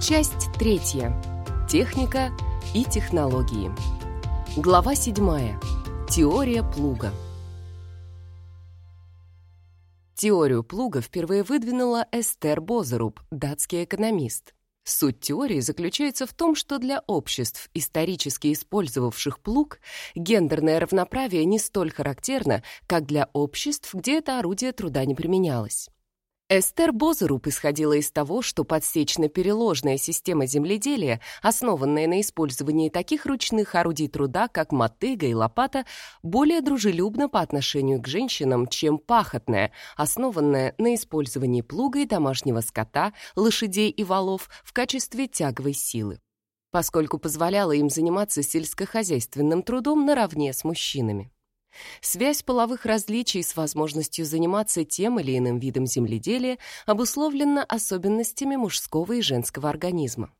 Часть третья. Техника и технологии. Глава седьмая. Теория плуга. Теорию плуга впервые выдвинула Эстер Бозеруб, датский экономист. Суть теории заключается в том, что для обществ, исторически использовавших плуг, гендерное равноправие не столь характерно, как для обществ, где это орудие труда не применялось. Эстер Бозеруб исходила из того, что подсечно-переложная система земледелия, основанная на использовании таких ручных орудий труда, как мотыга и лопата, более дружелюбна по отношению к женщинам, чем пахотная, основанная на использовании плуга и домашнего скота, лошадей и валов в качестве тяговой силы поскольку позволяла им заниматься сельскохозяйственным трудом наравне с мужчинами. Связь половых различий с возможностью заниматься тем или иным видом земледелия обусловлена особенностями мужского и женского организма.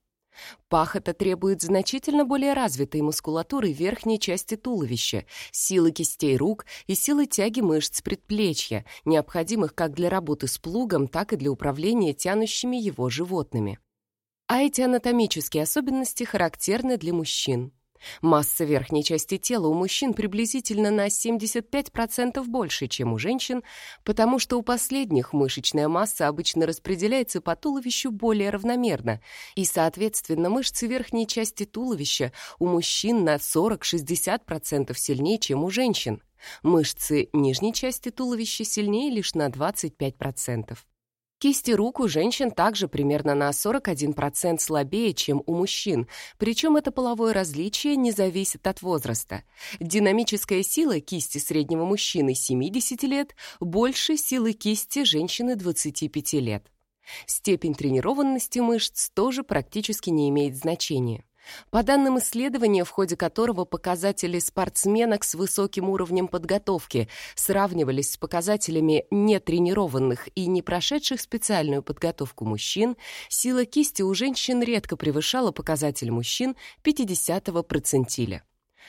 Пахота требует значительно более развитой мускулатуры верхней части туловища, силы кистей рук и силы тяги мышц предплечья, необходимых как для работы с плугом, так и для управления тянущими его животными. А эти анатомические особенности характерны для мужчин. Масса верхней части тела у мужчин приблизительно на 75% больше, чем у женщин, потому что у последних мышечная масса обычно распределяется по туловищу более равномерно, и, соответственно, мышцы верхней части туловища у мужчин на 40-60% сильнее, чем у женщин. Мышцы нижней части туловища сильнее лишь на 25%. Кисти рук у женщин также примерно на 41% слабее, чем у мужчин, причем это половое различие не зависит от возраста. Динамическая сила кисти среднего мужчины 70 лет больше силы кисти женщины 25 лет. Степень тренированности мышц тоже практически не имеет значения. По данным исследования, в ходе которого показатели спортсменок с высоким уровнем подготовки сравнивались с показателями нетренированных и не прошедших специальную подготовку мужчин, сила кисти у женщин редко превышала показатель мужчин 50-го процентиля.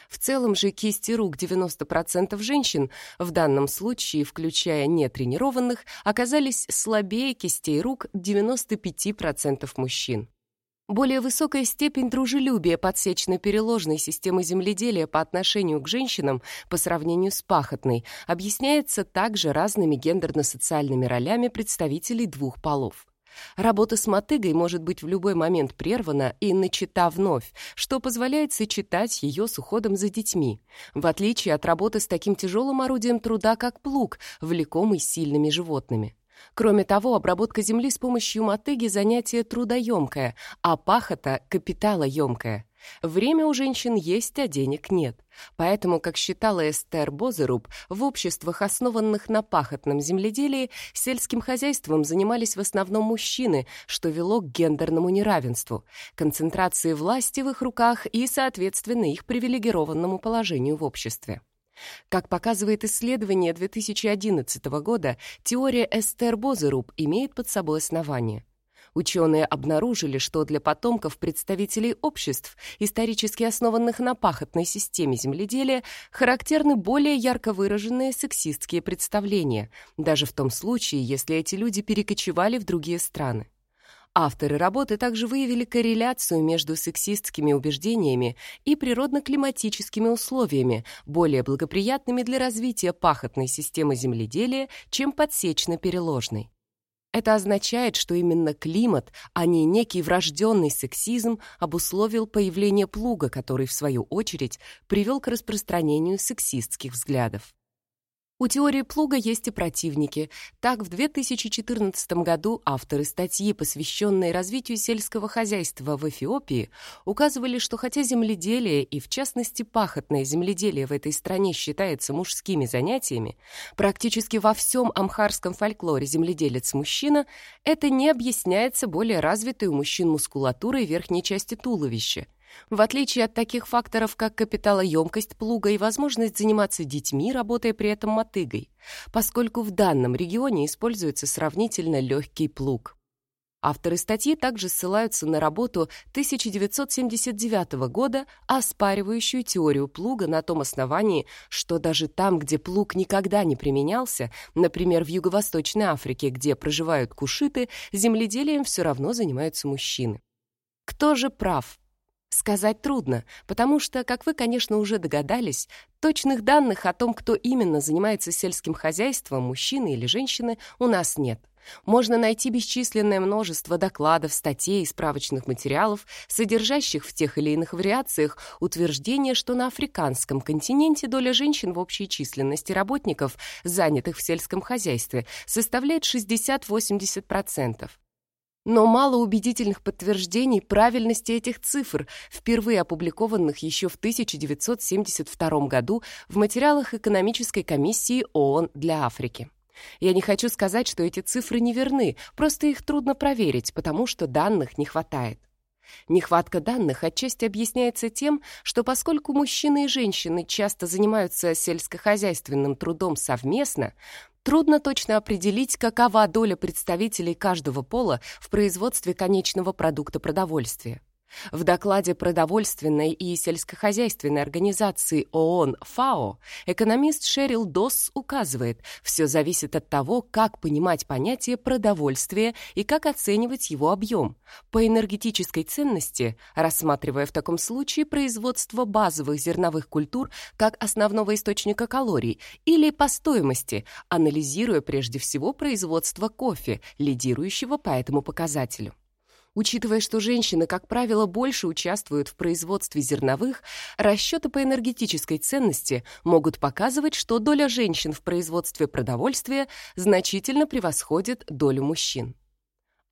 В целом же кисти рук 90% женщин, в данном случае, включая нетренированных, оказались слабее кистей рук 95% мужчин. Более высокая степень дружелюбия подсечно-переложной системы земледелия по отношению к женщинам по сравнению с пахотной объясняется также разными гендерно-социальными ролями представителей двух полов. Работа с мотыгой может быть в любой момент прервана и начата вновь, что позволяет сочетать ее с уходом за детьми, в отличие от работы с таким тяжелым орудием труда, как плуг, влекомый сильными животными. Кроме того, обработка земли с помощью мотыги – занятие трудоемкое, а пахота – капиталоемкое. Время у женщин есть, а денег нет. Поэтому, как считала Эстер Бозеруб, в обществах, основанных на пахотном земледелии, сельским хозяйством занимались в основном мужчины, что вело к гендерному неравенству, концентрации власти в их руках и, соответственно, их привилегированному положению в обществе. Как показывает исследование 2011 года, теория Эстер Бозеруб имеет под собой основание. Ученые обнаружили, что для потомков представителей обществ, исторически основанных на пахотной системе земледелия, характерны более ярко выраженные сексистские представления, даже в том случае, если эти люди перекочевали в другие страны. Авторы работы также выявили корреляцию между сексистскими убеждениями и природно-климатическими условиями, более благоприятными для развития пахотной системы земледелия, чем подсечно-переложной. Это означает, что именно климат, а не некий врожденный сексизм, обусловил появление плуга, который, в свою очередь, привел к распространению сексистских взглядов. У теории плуга есть и противники. Так, в 2014 году авторы статьи, посвященной развитию сельского хозяйства в Эфиопии, указывали, что хотя земледелие и, в частности, пахотное земледелие в этой стране считается мужскими занятиями, практически во всем амхарском фольклоре земледелец-мужчина это не объясняется более развитой у мужчин мускулатурой верхней части туловища – в отличие от таких факторов, как капиталоемкость плуга и возможность заниматься детьми, работая при этом мотыгой, поскольку в данном регионе используется сравнительно легкий плуг. Авторы статьи также ссылаются на работу 1979 года, оспаривающую теорию плуга на том основании, что даже там, где плуг никогда не применялся, например, в Юго-Восточной Африке, где проживают кушиты, земледелием все равно занимаются мужчины. Кто же прав? Сказать трудно, потому что, как вы, конечно, уже догадались, точных данных о том, кто именно занимается сельским хозяйством, мужчины или женщины, у нас нет. Можно найти бесчисленное множество докладов, статей и справочных материалов, содержащих в тех или иных вариациях утверждение, что на африканском континенте доля женщин в общей численности работников, занятых в сельском хозяйстве, составляет 60-80%. Но мало убедительных подтверждений правильности этих цифр, впервые опубликованных еще в 1972 году в материалах экономической комиссии ООН для Африки. Я не хочу сказать, что эти цифры неверны, просто их трудно проверить, потому что данных не хватает. Нехватка данных отчасти объясняется тем, что поскольку мужчины и женщины часто занимаются сельскохозяйственным трудом совместно, трудно точно определить, какова доля представителей каждого пола в производстве конечного продукта продовольствия. В докладе продовольственной и сельскохозяйственной организации ООН ФАО экономист Шерил Досс указывает, все зависит от того, как понимать понятие продовольствия и как оценивать его объем. По энергетической ценности, рассматривая в таком случае производство базовых зерновых культур как основного источника калорий, или по стоимости, анализируя прежде всего производство кофе, лидирующего по этому показателю. Учитывая, что женщины, как правило, больше участвуют в производстве зерновых, расчеты по энергетической ценности могут показывать, что доля женщин в производстве продовольствия значительно превосходит долю мужчин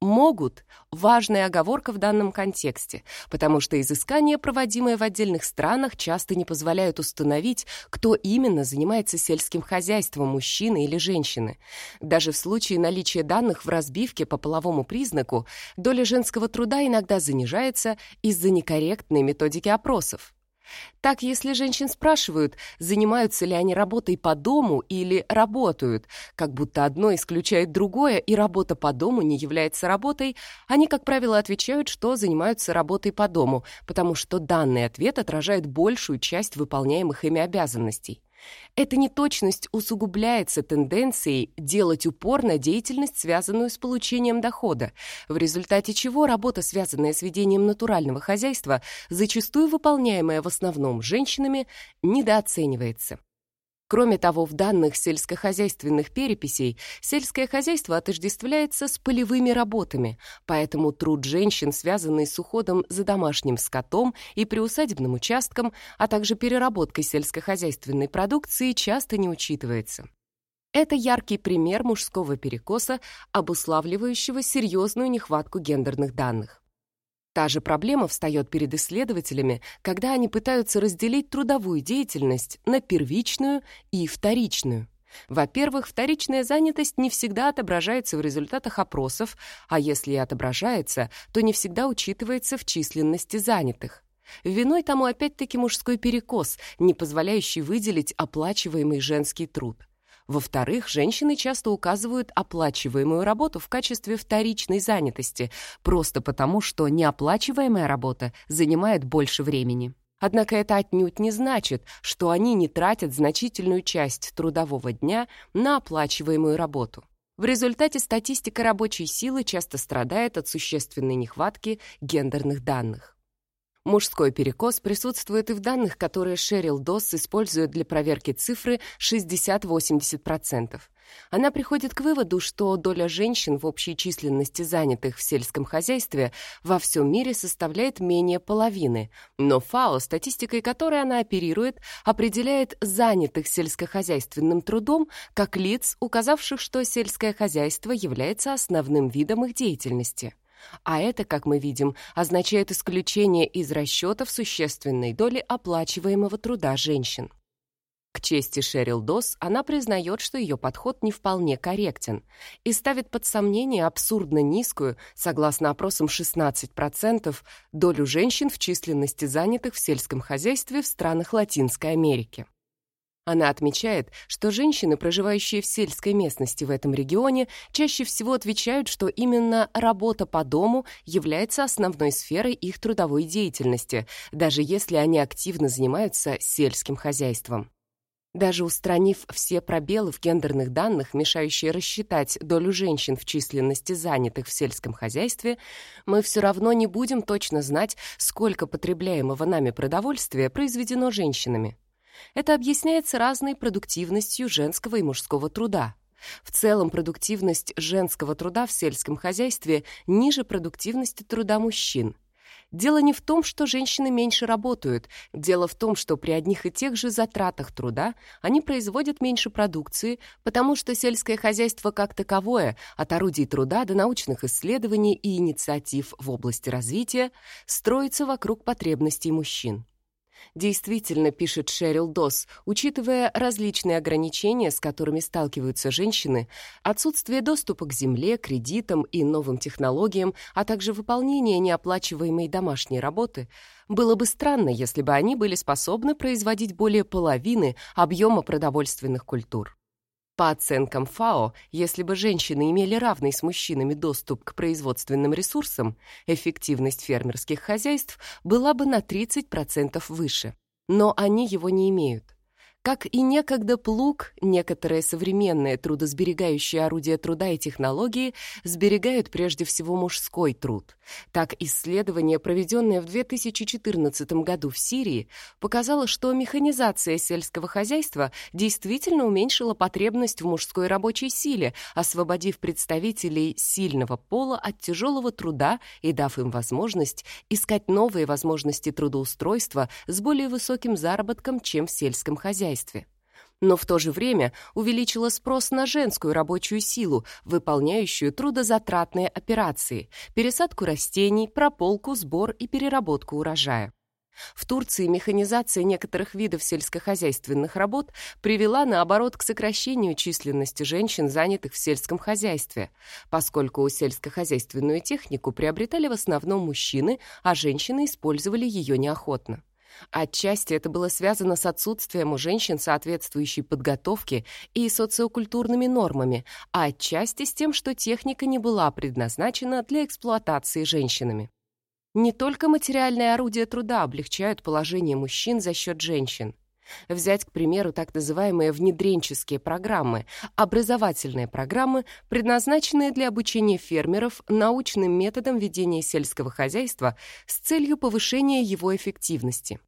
могут – важная оговорка в данном контексте, потому что изыскания, проводимые в отдельных странах, часто не позволяют установить, кто именно занимается сельским хозяйством, мужчины или женщины. Даже в случае наличия данных в разбивке по половому признаку, доля женского труда иногда занижается из-за некорректной методики опросов. Так, если женщин спрашивают, занимаются ли они работой по дому или работают, как будто одно исключает другое, и работа по дому не является работой, они, как правило, отвечают, что занимаются работой по дому, потому что данный ответ отражает большую часть выполняемых ими обязанностей. Эта неточность усугубляется тенденцией делать упор на деятельность, связанную с получением дохода, в результате чего работа, связанная с ведением натурального хозяйства, зачастую выполняемая в основном женщинами, недооценивается. Кроме того, в данных сельскохозяйственных переписей сельское хозяйство отождествляется с полевыми работами, поэтому труд женщин, связанный с уходом за домашним скотом и приусадебным участком, а также переработкой сельскохозяйственной продукции, часто не учитывается. Это яркий пример мужского перекоса, обуславливающего серьезную нехватку гендерных данных. Та же проблема встает перед исследователями, когда они пытаются разделить трудовую деятельность на первичную и вторичную. Во-первых, вторичная занятость не всегда отображается в результатах опросов, а если и отображается, то не всегда учитывается в численности занятых. Виной тому опять-таки мужской перекос, не позволяющий выделить оплачиваемый женский труд. Во-вторых, женщины часто указывают оплачиваемую работу в качестве вторичной занятости, просто потому, что неоплачиваемая работа занимает больше времени. Однако это отнюдь не значит, что они не тратят значительную часть трудового дня на оплачиваемую работу. В результате статистика рабочей силы часто страдает от существенной нехватки гендерных данных. Мужской перекос присутствует и в данных, которые Шерил Досс использует для проверки цифры 60-80%. Она приходит к выводу, что доля женщин в общей численности занятых в сельском хозяйстве во всем мире составляет менее половины, но ФАО, статистикой которой она оперирует, определяет занятых сельскохозяйственным трудом как лиц, указавших, что сельское хозяйство является основным видом их деятельности. А это, как мы видим, означает исключение из расчетов существенной доли оплачиваемого труда женщин. К чести Шерил Дос, она признает, что ее подход не вполне корректен и ставит под сомнение абсурдно низкую, согласно опросам 16%, долю женщин в численности занятых в сельском хозяйстве в странах Латинской Америки. Она отмечает, что женщины, проживающие в сельской местности в этом регионе, чаще всего отвечают, что именно работа по дому является основной сферой их трудовой деятельности, даже если они активно занимаются сельским хозяйством. Даже устранив все пробелы в гендерных данных, мешающие рассчитать долю женщин в численности занятых в сельском хозяйстве, мы все равно не будем точно знать, сколько потребляемого нами продовольствия произведено женщинами. Это объясняется разной продуктивностью женского и мужского труда. В целом продуктивность женского труда в сельском хозяйстве ниже продуктивности труда мужчин – Дело не в том, что женщины меньше работают. Дело в том, что при одних и тех же затратах труда они производят меньше продукции, потому что сельское хозяйство как таковое, от орудий труда до научных исследований и инициатив в области развития, строится вокруг потребностей мужчин. Действительно, пишет Шерил Дос, учитывая различные ограничения, с которыми сталкиваются женщины, отсутствие доступа к земле, кредитам и новым технологиям, а также выполнение неоплачиваемой домашней работы, было бы странно, если бы они были способны производить более половины объема продовольственных культур. По оценкам ФАО, если бы женщины имели равный с мужчинами доступ к производственным ресурсам, эффективность фермерских хозяйств была бы на 30% выше. Но они его не имеют. Как и некогда плуг, некоторые современные трудосберегающие орудия труда и технологии сберегают прежде всего мужской труд. Так исследование, проведенное в 2014 году в Сирии, показало, что механизация сельского хозяйства действительно уменьшила потребность в мужской рабочей силе, освободив представителей сильного пола от тяжелого труда и дав им возможность искать новые возможности трудоустройства с более высоким заработком, чем в сельском хозяйстве хозяйстве. Но в то же время увеличила спрос на женскую рабочую силу, выполняющую трудозатратные операции, пересадку растений, прополку, сбор и переработку урожая. В Турции механизация некоторых видов сельскохозяйственных работ привела, наоборот, к сокращению численности женщин, занятых в сельском хозяйстве, поскольку сельскохозяйственную технику приобретали в основном мужчины, а женщины использовали ее неохотно. Отчасти это было связано с отсутствием у женщин соответствующей подготовки и социокультурными нормами, а отчасти с тем, что техника не была предназначена для эксплуатации женщинами. Не только материальные орудия труда облегчают положение мужчин за счет женщин. Взять, к примеру, так называемые внедренческие программы, образовательные программы, предназначенные для обучения фермеров научным методам ведения сельского хозяйства с целью повышения его эффективности.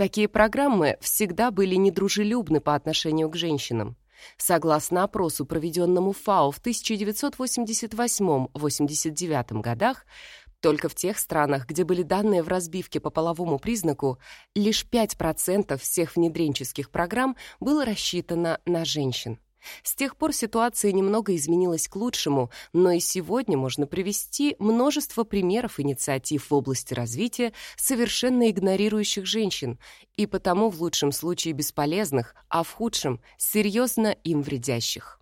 Такие программы всегда были недружелюбны по отношению к женщинам. Согласно опросу, проведенному ФАО в 1988-89 годах, только в тех странах, где были данные в разбивке по половому признаку, лишь 5% всех внедренческих программ было рассчитано на женщин. С тех пор ситуация немного изменилась к лучшему, но и сегодня можно привести множество примеров инициатив в области развития, совершенно игнорирующих женщин, и потому в лучшем случае бесполезных, а в худшем — серьезно им вредящих.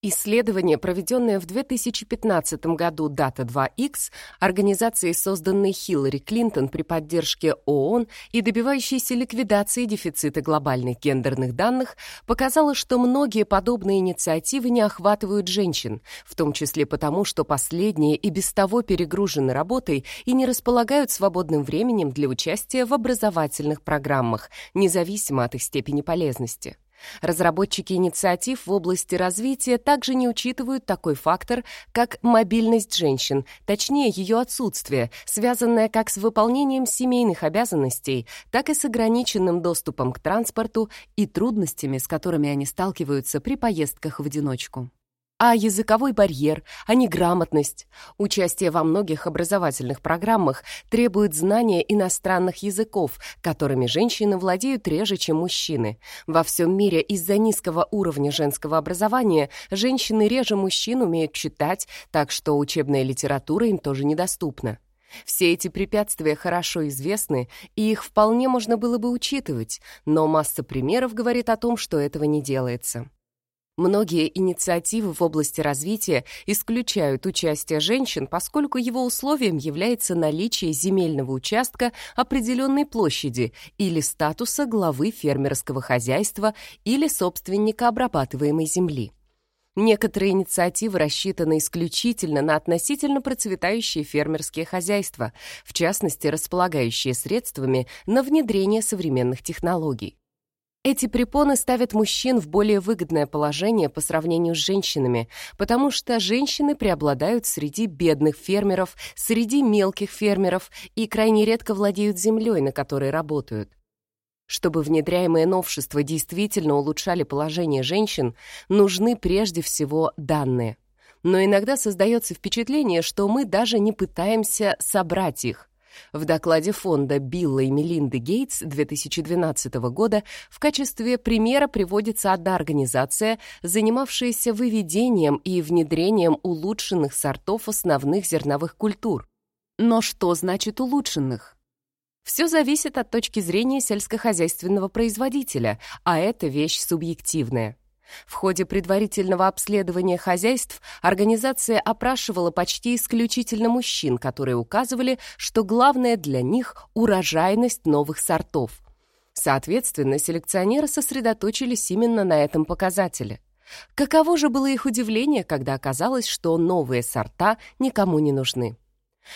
Исследование, проведенное в 2015 году Data 2X, организацией, созданной Хиллари Клинтон при поддержке ООН и добивающейся ликвидации дефицита глобальных гендерных данных, показало, что многие подобные инициативы не охватывают женщин, в том числе потому, что последние и без того перегружены работой и не располагают свободным временем для участия в образовательных программах, независимо от их степени полезности. Разработчики инициатив в области развития также не учитывают такой фактор, как мобильность женщин, точнее ее отсутствие, связанное как с выполнением семейных обязанностей, так и с ограниченным доступом к транспорту и трудностями, с которыми они сталкиваются при поездках в одиночку а языковой барьер, а неграмотность. Участие во многих образовательных программах требует знания иностранных языков, которыми женщины владеют реже, чем мужчины. Во всем мире из-за низкого уровня женского образования женщины реже мужчин умеют читать, так что учебная литература им тоже недоступна. Все эти препятствия хорошо известны, и их вполне можно было бы учитывать, но масса примеров говорит о том, что этого не делается. Многие инициативы в области развития исключают участие женщин, поскольку его условием является наличие земельного участка определенной площади или статуса главы фермерского хозяйства или собственника обрабатываемой земли. Некоторые инициативы рассчитаны исключительно на относительно процветающие фермерские хозяйства, в частности, располагающие средствами на внедрение современных технологий. Эти препоны ставят мужчин в более выгодное положение по сравнению с женщинами, потому что женщины преобладают среди бедных фермеров, среди мелких фермеров и крайне редко владеют землей, на которой работают. Чтобы внедряемые новшества действительно улучшали положение женщин, нужны прежде всего данные. Но иногда создается впечатление, что мы даже не пытаемся собрать их. В докладе фонда Билла и Мелинды Гейтс 2012 года в качестве примера приводится одна организация, занимавшаяся выведением и внедрением улучшенных сортов основных зерновых культур. Но что значит улучшенных? Все зависит от точки зрения сельскохозяйственного производителя, а это вещь субъективная. В ходе предварительного обследования хозяйств организация опрашивала почти исключительно мужчин, которые указывали, что главное для них – урожайность новых сортов. Соответственно, селекционеры сосредоточились именно на этом показателе. Каково же было их удивление, когда оказалось, что новые сорта никому не нужны.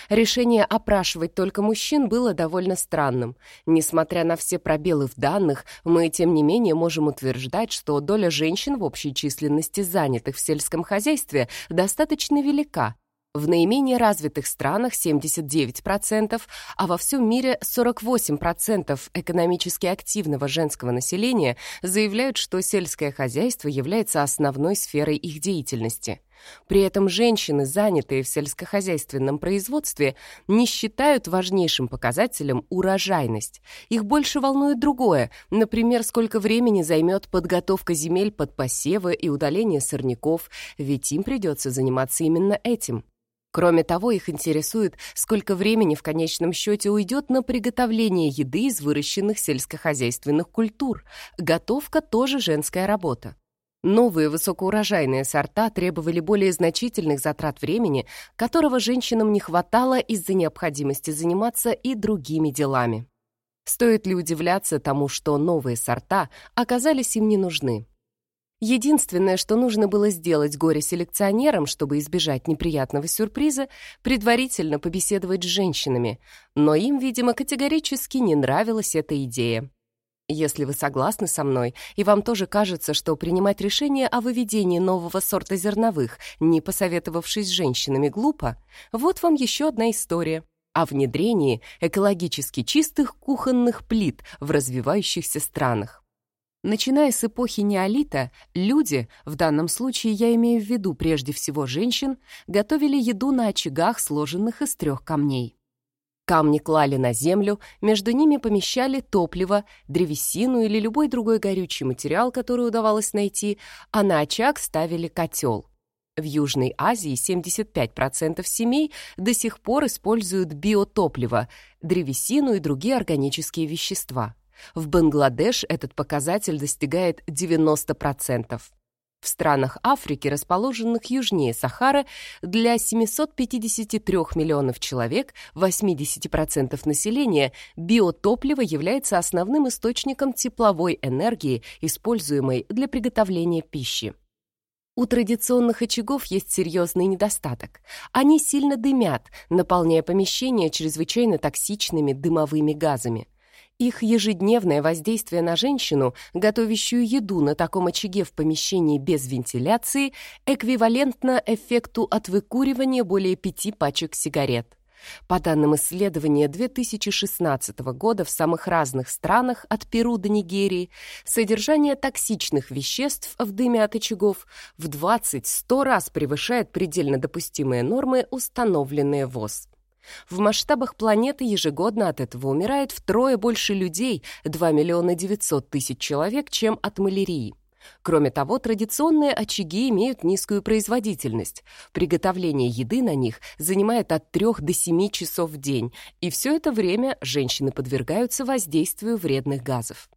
Решение опрашивать только мужчин было довольно странным. Несмотря на все пробелы в данных, мы, тем не менее, можем утверждать, что доля женщин в общей численности занятых в сельском хозяйстве достаточно велика, в наименее развитых странах 79%, а во всем мире 48% экономически активного женского населения заявляют, что сельское хозяйство является основной сферой их деятельности. При этом женщины, занятые в сельскохозяйственном производстве, не считают важнейшим показателем урожайность. Их больше волнует другое, например, сколько времени займет подготовка земель под посевы и удаление сорняков, ведь им придется заниматься именно этим. Кроме того, их интересует, сколько времени в конечном счете уйдет на приготовление еды из выращенных сельскохозяйственных культур. Готовка тоже женская работа. Новые высокоурожайные сорта требовали более значительных затрат времени, которого женщинам не хватало из-за необходимости заниматься и другими делами. Стоит ли удивляться тому, что новые сорта оказались им не нужны? Единственное, что нужно было сделать горе-селекционерам, чтобы избежать неприятного сюрприза, предварительно побеседовать с женщинами, но им, видимо, категорически не нравилась эта идея. Если вы согласны со мной, и вам тоже кажется, что принимать решение о выведении нового сорта зерновых, не посоветовавшись с женщинами, глупо, вот вам еще одна история о внедрении экологически чистых кухонных плит в развивающихся странах. Начиная с эпохи неолита, люди, в данном случае я имею в виду прежде всего женщин, готовили еду на очагах, сложенных из трех камней. Камни клали на землю, между ними помещали топливо, древесину или любой другой горючий материал, который удавалось найти, а на очаг ставили котел. В Южной Азии 75% семей до сих пор используют биотопливо, древесину и другие органические вещества. В Бангладеш этот показатель достигает 90%. В странах Африки, расположенных южнее Сахары, для 753 миллионов человек, 80% населения, биотопливо является основным источником тепловой энергии, используемой для приготовления пищи. У традиционных очагов есть серьезный недостаток. Они сильно дымят, наполняя помещение чрезвычайно токсичными дымовыми газами. Их ежедневное воздействие на женщину, готовящую еду на таком очаге в помещении без вентиляции, эквивалентно эффекту от выкуривания более пяти пачек сигарет. По данным исследования 2016 года в самых разных странах, от Перу до Нигерии, содержание токсичных веществ в дыме от очагов в 20-100 раз превышает предельно допустимые нормы, установленные ВОЗ. В масштабах планеты ежегодно от этого умирает втрое больше людей, 2 миллиона 900 тысяч человек, чем от малярии. Кроме того, традиционные очаги имеют низкую производительность. Приготовление еды на них занимает от 3 до 7 часов в день, и все это время женщины подвергаются воздействию вредных газов.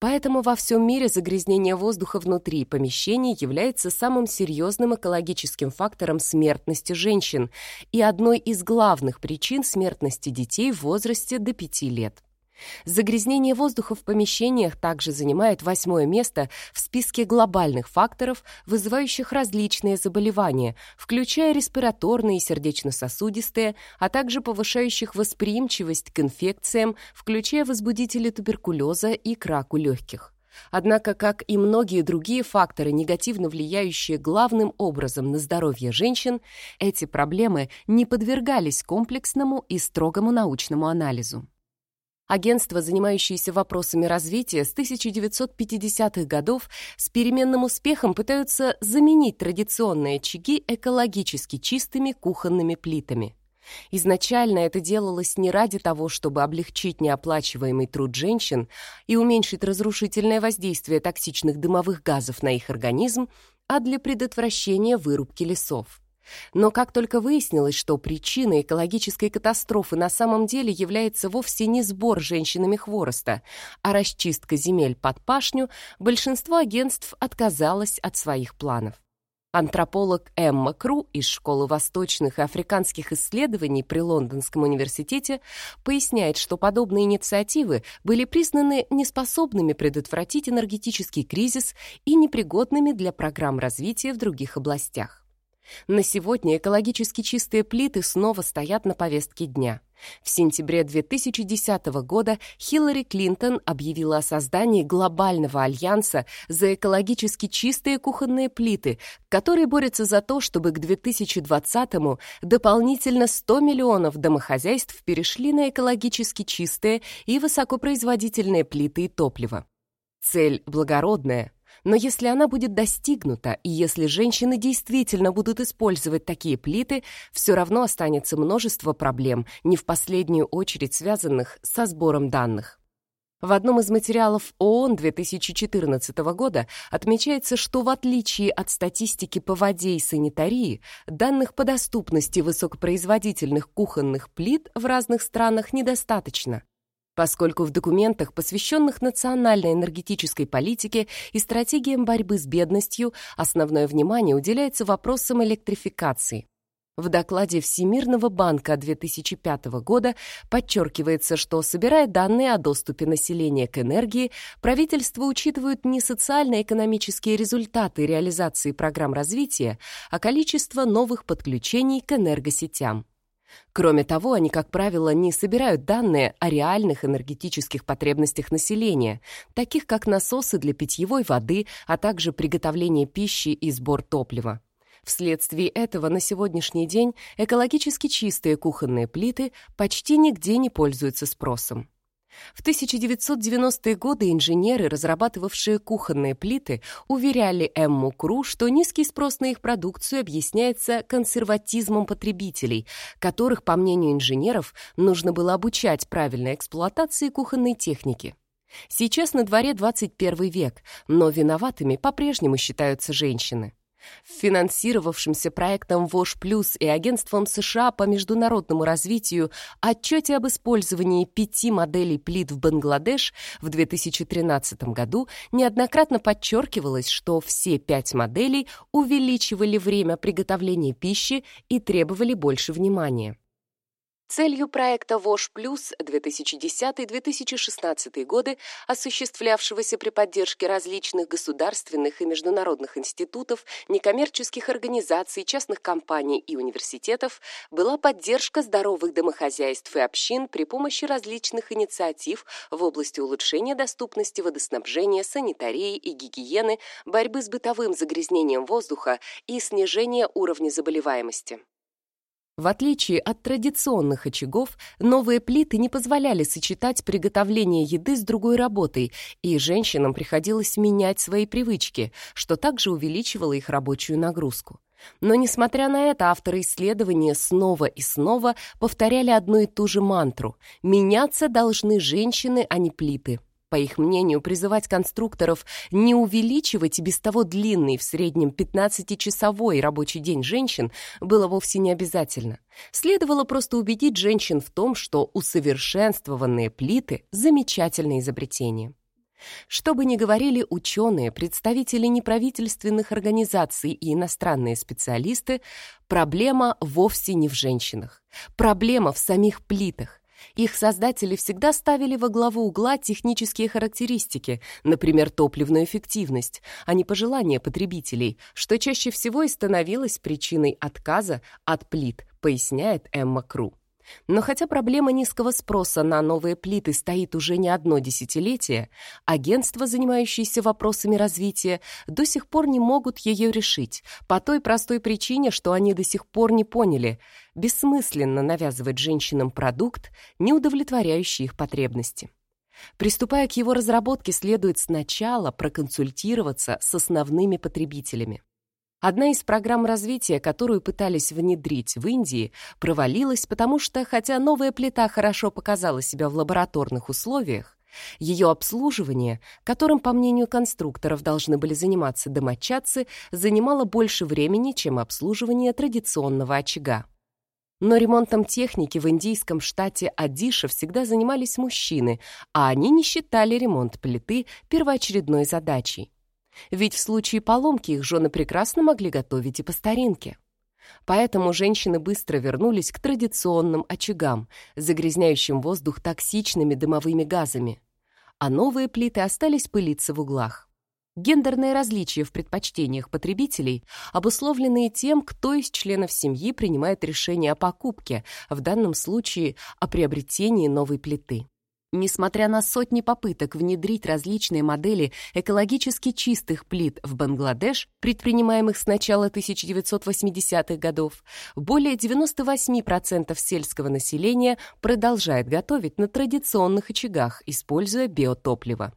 Поэтому во всем мире загрязнение воздуха внутри помещений является самым серьезным экологическим фактором смертности женщин и одной из главных причин смертности детей в возрасте до 5 лет. Загрязнение воздуха в помещениях также занимает восьмое место в списке глобальных факторов, вызывающих различные заболевания, включая респираторные и сердечно-сосудистые, а также повышающих восприимчивость к инфекциям, включая возбудители туберкулеза и к легких. Однако, как и многие другие факторы, негативно влияющие главным образом на здоровье женщин, эти проблемы не подвергались комплексному и строгому научному анализу. Агентства, занимающиеся вопросами развития с 1950-х годов, с переменным успехом пытаются заменить традиционные очаги экологически чистыми кухонными плитами. Изначально это делалось не ради того, чтобы облегчить неоплачиваемый труд женщин и уменьшить разрушительное воздействие токсичных дымовых газов на их организм, а для предотвращения вырубки лесов. Но как только выяснилось, что причиной экологической катастрофы на самом деле является вовсе не сбор женщинами хвороста, а расчистка земель под пашню, большинство агентств отказалось от своих планов. Антрополог Эмма Кру из Школы восточных и африканских исследований при Лондонском университете поясняет, что подобные инициативы были признаны неспособными предотвратить энергетический кризис и непригодными для программ развития в других областях. На сегодня экологически чистые плиты снова стоят на повестке дня. В сентябре 2010 года Хиллари Клинтон объявила о создании глобального альянса за экологически чистые кухонные плиты, который борется за то, чтобы к 2020-му дополнительно 100 миллионов домохозяйств перешли на экологически чистые и высокопроизводительные плиты и топливо. Цель благородная, но если она будет достигнута, и если женщины действительно будут использовать такие плиты, все равно останется множество проблем, не в последнюю очередь связанных со сбором данных. В одном из материалов ООН 2014 года отмечается, что в отличие от статистики по воде и санитарии, данных по доступности высокопроизводительных кухонных плит в разных странах недостаточно поскольку в документах, посвященных национальной энергетической политике и стратегиям борьбы с бедностью, основное внимание уделяется вопросам электрификации. В докладе Всемирного банка 2005 года подчеркивается, что, собирая данные о доступе населения к энергии, правительства учитывают не социально-экономические результаты реализации программ развития, а количество новых подключений к энергосетям. Кроме того, они, как правило, не собирают данные о реальных энергетических потребностях населения, таких как насосы для питьевой воды, а также приготовление пищи и сбор топлива. Вследствие этого на сегодняшний день экологически чистые кухонные плиты почти нигде не пользуются спросом. В 1990-е годы инженеры, разрабатывавшие кухонные плиты, уверяли Эмму Кру, что низкий спрос на их продукцию объясняется консерватизмом потребителей, которых, по мнению инженеров, нужно было обучать правильной эксплуатации кухонной техники. Сейчас на дворе 21 век, но виноватыми по-прежнему считаются женщины финансировавшимся проектом ВОЖ Плюс и Агентством США по международному развитию отчете об использовании пяти моделей плит в Бангладеш в 2013 году неоднократно подчеркивалось, что все пять моделей увеличивали время приготовления пищи и требовали больше внимания. Целью проекта ВОЖ Плюс 2010-2016 годы, осуществлявшегося при поддержке различных государственных и международных институтов, некоммерческих организаций, частных компаний и университетов, была поддержка здоровых домохозяйств и общин при помощи различных инициатив в области улучшения доступности водоснабжения, санитарии и гигиены, борьбы с бытовым загрязнением воздуха и снижения уровня заболеваемости. В отличие от традиционных очагов, новые плиты не позволяли сочетать приготовление еды с другой работой, и женщинам приходилось менять свои привычки, что также увеличивало их рабочую нагрузку. Но, несмотря на это, авторы исследования снова и снова повторяли одну и ту же мантру «меняться должны женщины, а не плиты». По их мнению, призывать конструкторов не увеличивать и без того длинный в среднем 15-часовой рабочий день женщин было вовсе не обязательно. Следовало просто убедить женщин в том, что усовершенствованные плиты — замечательное изобретение. Что бы ни говорили ученые, представители неправительственных организаций и иностранные специалисты, проблема вовсе не в женщинах. Проблема в самих плитах. Их создатели всегда ставили во главу угла технические характеристики, например, топливную эффективность, а не пожелания потребителей, что чаще всего и становилось причиной отказа от плит, поясняет Эмма Кру. Но хотя проблема низкого спроса на новые плиты стоит уже не одно десятилетие, агентства, занимающиеся вопросами развития, до сих пор не могут ее решить, по той простой причине, что они до сих пор не поняли, бессмысленно навязывать женщинам продукт, не удовлетворяющий их потребности. Приступая к его разработке, следует сначала проконсультироваться с основными потребителями. Одна из программ развития, которую пытались внедрить в Индии, провалилась, потому что, хотя новая плита хорошо показала себя в лабораторных условиях, ее обслуживание, которым, по мнению конструкторов, должны были заниматься домочадцы, занимало больше времени, чем обслуживание традиционного очага. Но ремонтом техники в индийском штате Адиша всегда занимались мужчины, а они не считали ремонт плиты первоочередной задачей. Ведь в случае поломки их жены прекрасно могли готовить и по старинке. Поэтому женщины быстро вернулись к традиционным очагам, загрязняющим воздух токсичными дымовыми газами. А новые плиты остались пылиться в углах. Гендерные различия в предпочтениях потребителей обусловлены тем, кто из членов семьи принимает решение о покупке, в данном случае о приобретении новой плиты. Несмотря на сотни попыток внедрить различные модели экологически чистых плит в Бангладеш, предпринимаемых с начала 1980-х годов, более 98% сельского населения продолжает готовить на традиционных очагах, используя биотопливо.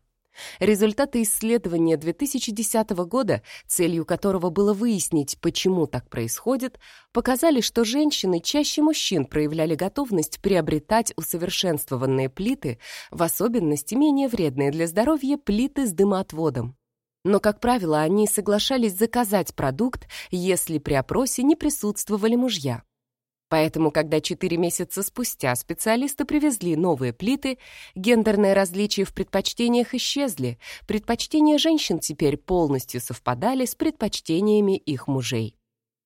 Результаты исследования 2010 года, целью которого было выяснить, почему так происходит, показали, что женщины чаще мужчин проявляли готовность приобретать усовершенствованные плиты, в особенности менее вредные для здоровья плиты с дымоотводом. Но, как правило, они соглашались заказать продукт, если при опросе не присутствовали мужья. Поэтому, когда четыре месяца спустя специалисты привезли новые плиты, гендерные различия в предпочтениях исчезли, предпочтения женщин теперь полностью совпадали с предпочтениями их мужей.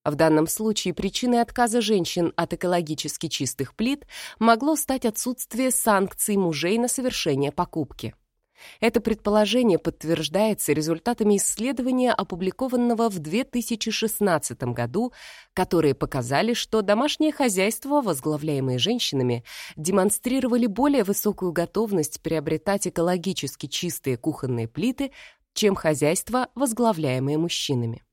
В данном случае причиной отказа женщин от экологически чистых плит могло стать отсутствие санкций мужей на совершение покупки. Это предположение подтверждается результатами исследования, опубликованного в 2016 году, которые показали, что домашнее хозяйство, возглавляемые женщинами, демонстрировали более высокую готовность приобретать экологически чистые кухонные плиты, чем хозяйства, возглавляемые мужчинами.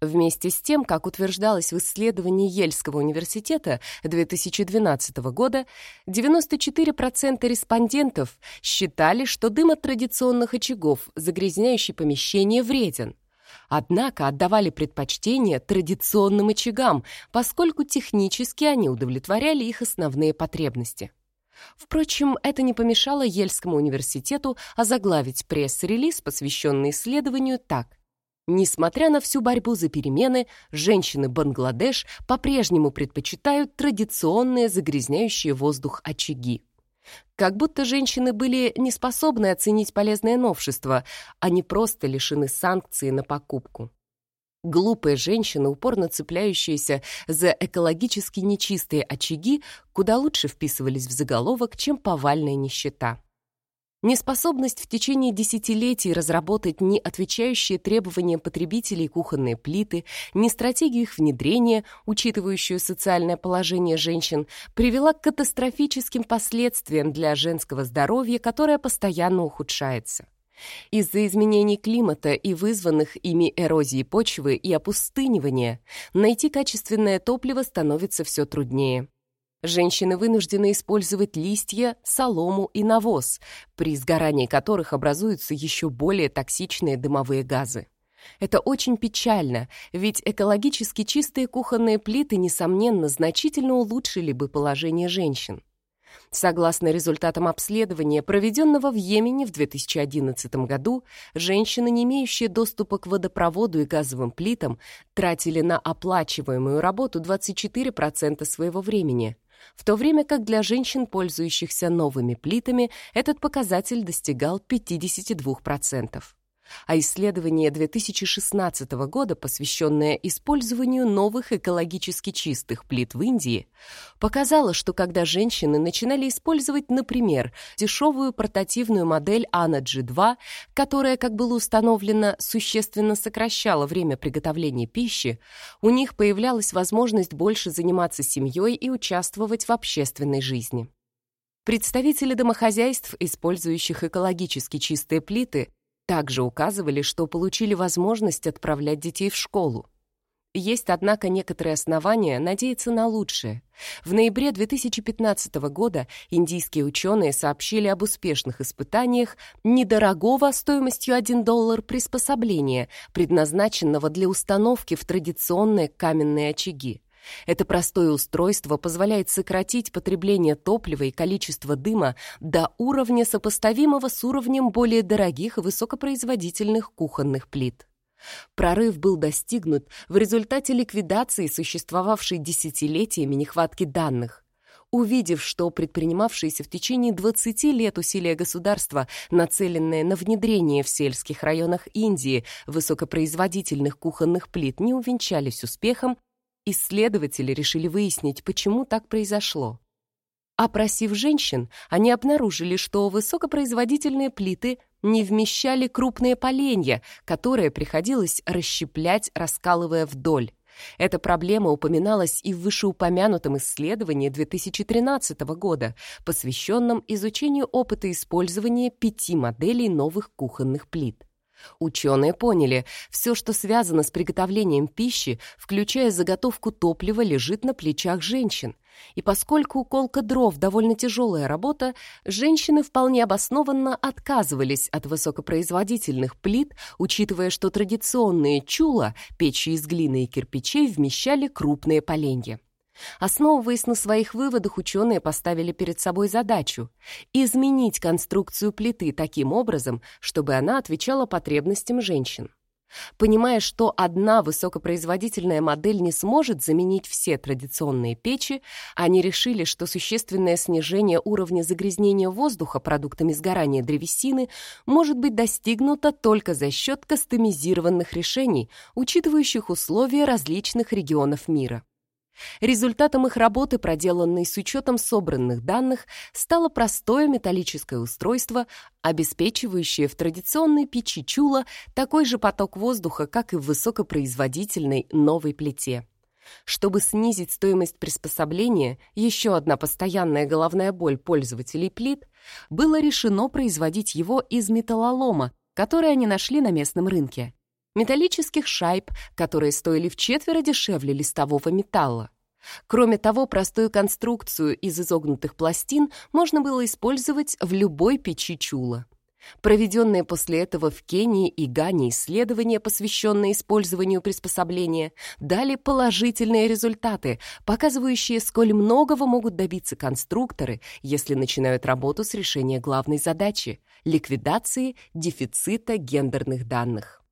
Вместе с тем, как утверждалось в исследовании Ельского университета 2012 года, 94% респондентов считали, что дым от традиционных очагов, загрязняющий помещение, вреден. Однако отдавали предпочтение традиционным очагам, поскольку технически они удовлетворяли их основные потребности. Впрочем, это не помешало Ельскому университету озаглавить пресс-релиз, посвященный исследованию, так. Несмотря на всю борьбу за перемены, женщины Бангладеш по-прежнему предпочитают традиционные загрязняющие воздух очаги. Как будто женщины были не способны оценить полезное новшество, не просто лишены санкции на покупку. Глупые женщины, упорно цепляющиеся за экологически нечистые очаги, куда лучше вписывались в заголовок, чем повальная нищета. Неспособность в течение десятилетий разработать ни отвечающие требованиям потребителей кухонные плиты, ни стратегию их внедрения, учитывающую социальное положение женщин, привела к катастрофическим последствиям для женского здоровья, которое постоянно ухудшается. Из-за изменений климата и вызванных ими эрозии почвы и опустынивания найти качественное топливо становится все труднее. Женщины вынуждены использовать листья, солому и навоз, при сгорании которых образуются еще более токсичные дымовые газы. Это очень печально, ведь экологически чистые кухонные плиты, несомненно, значительно улучшили бы положение женщин. Согласно результатам обследования, проведенного в Йемене в 2011 году, женщины, не имеющие доступа к водопроводу и газовым плитам, тратили на оплачиваемую работу 24% своего времени – в то время как для женщин, пользующихся новыми плитами, этот показатель достигал 52%. А исследование 2016 года, посвященное использованию новых экологически чистых плит в Индии, показало, что когда женщины начинали использовать, например, дешевую портативную модель ANA G2, которая, как было установлено, существенно сокращала время приготовления пищи, у них появлялась возможность больше заниматься семьей и участвовать в общественной жизни. Представители домохозяйств, использующих экологически чистые плиты, также указывали, что получили возможность отправлять детей в школу. Есть, однако, некоторые основания надеяться на лучшее. В ноябре 2015 года индийские ученые сообщили об успешных испытаниях недорогого стоимостью 1 доллар приспособления, предназначенного для установки в традиционные каменные очаги. Это простое устройство позволяет сократить потребление топлива и количество дыма до уровня, сопоставимого с уровнем более дорогих и высокопроизводительных кухонных плит. Прорыв был достигнут в результате ликвидации существовавшей десятилетиями нехватки данных. Увидев, что предпринимавшиеся в течение 20 лет усилия государства, нацеленные на внедрение в сельских районах Индии высокопроизводительных кухонных плит, не увенчались успехом, Исследователи решили выяснить, почему так произошло. Опросив женщин, они обнаружили, что высокопроизводительные плиты не вмещали крупные поленья, которые приходилось расщеплять, раскалывая вдоль. Эта проблема упоминалась и в вышеупомянутом исследовании 2013 года, посвященном изучению опыта использования пяти моделей новых кухонных плит. Ученые поняли, все, что связано с приготовлением пищи, включая заготовку топлива, лежит на плечах женщин. И поскольку колка дров довольно тяжелая работа, женщины вполне обоснованно отказывались от высокопроизводительных плит, учитывая, что традиционные чула, печи из глины и кирпичей, вмещали крупные поленья. Основываясь на своих выводах, ученые поставили перед собой задачу — изменить конструкцию плиты таким образом, чтобы она отвечала потребностям женщин. Понимая, что одна высокопроизводительная модель не сможет заменить все традиционные печи, они решили, что существенное снижение уровня загрязнения воздуха продуктами сгорания древесины может быть достигнуто только за счет кастомизированных решений, учитывающих условия различных регионов мира. Результатом их работы, проделанной с учетом собранных данных, стало простое металлическое устройство, обеспечивающее в традиционной печи чула такой же поток воздуха, как и в высокопроизводительной новой плите. Чтобы снизить стоимость приспособления, еще одна постоянная головная боль пользователей плит, было решено производить его из металлолома, который они нашли на местном рынке металлических шайб, которые стоили в четверо дешевле листового металла. Кроме того, простую конструкцию из изогнутых пластин можно было использовать в любой печи чула. Проведенные после этого в Кении и Гане исследования, посвященные использованию приспособления, дали положительные результаты, показывающие, сколь многого могут добиться конструкторы, если начинают работу с решения главной задачи — ликвидации дефицита гендерных данных.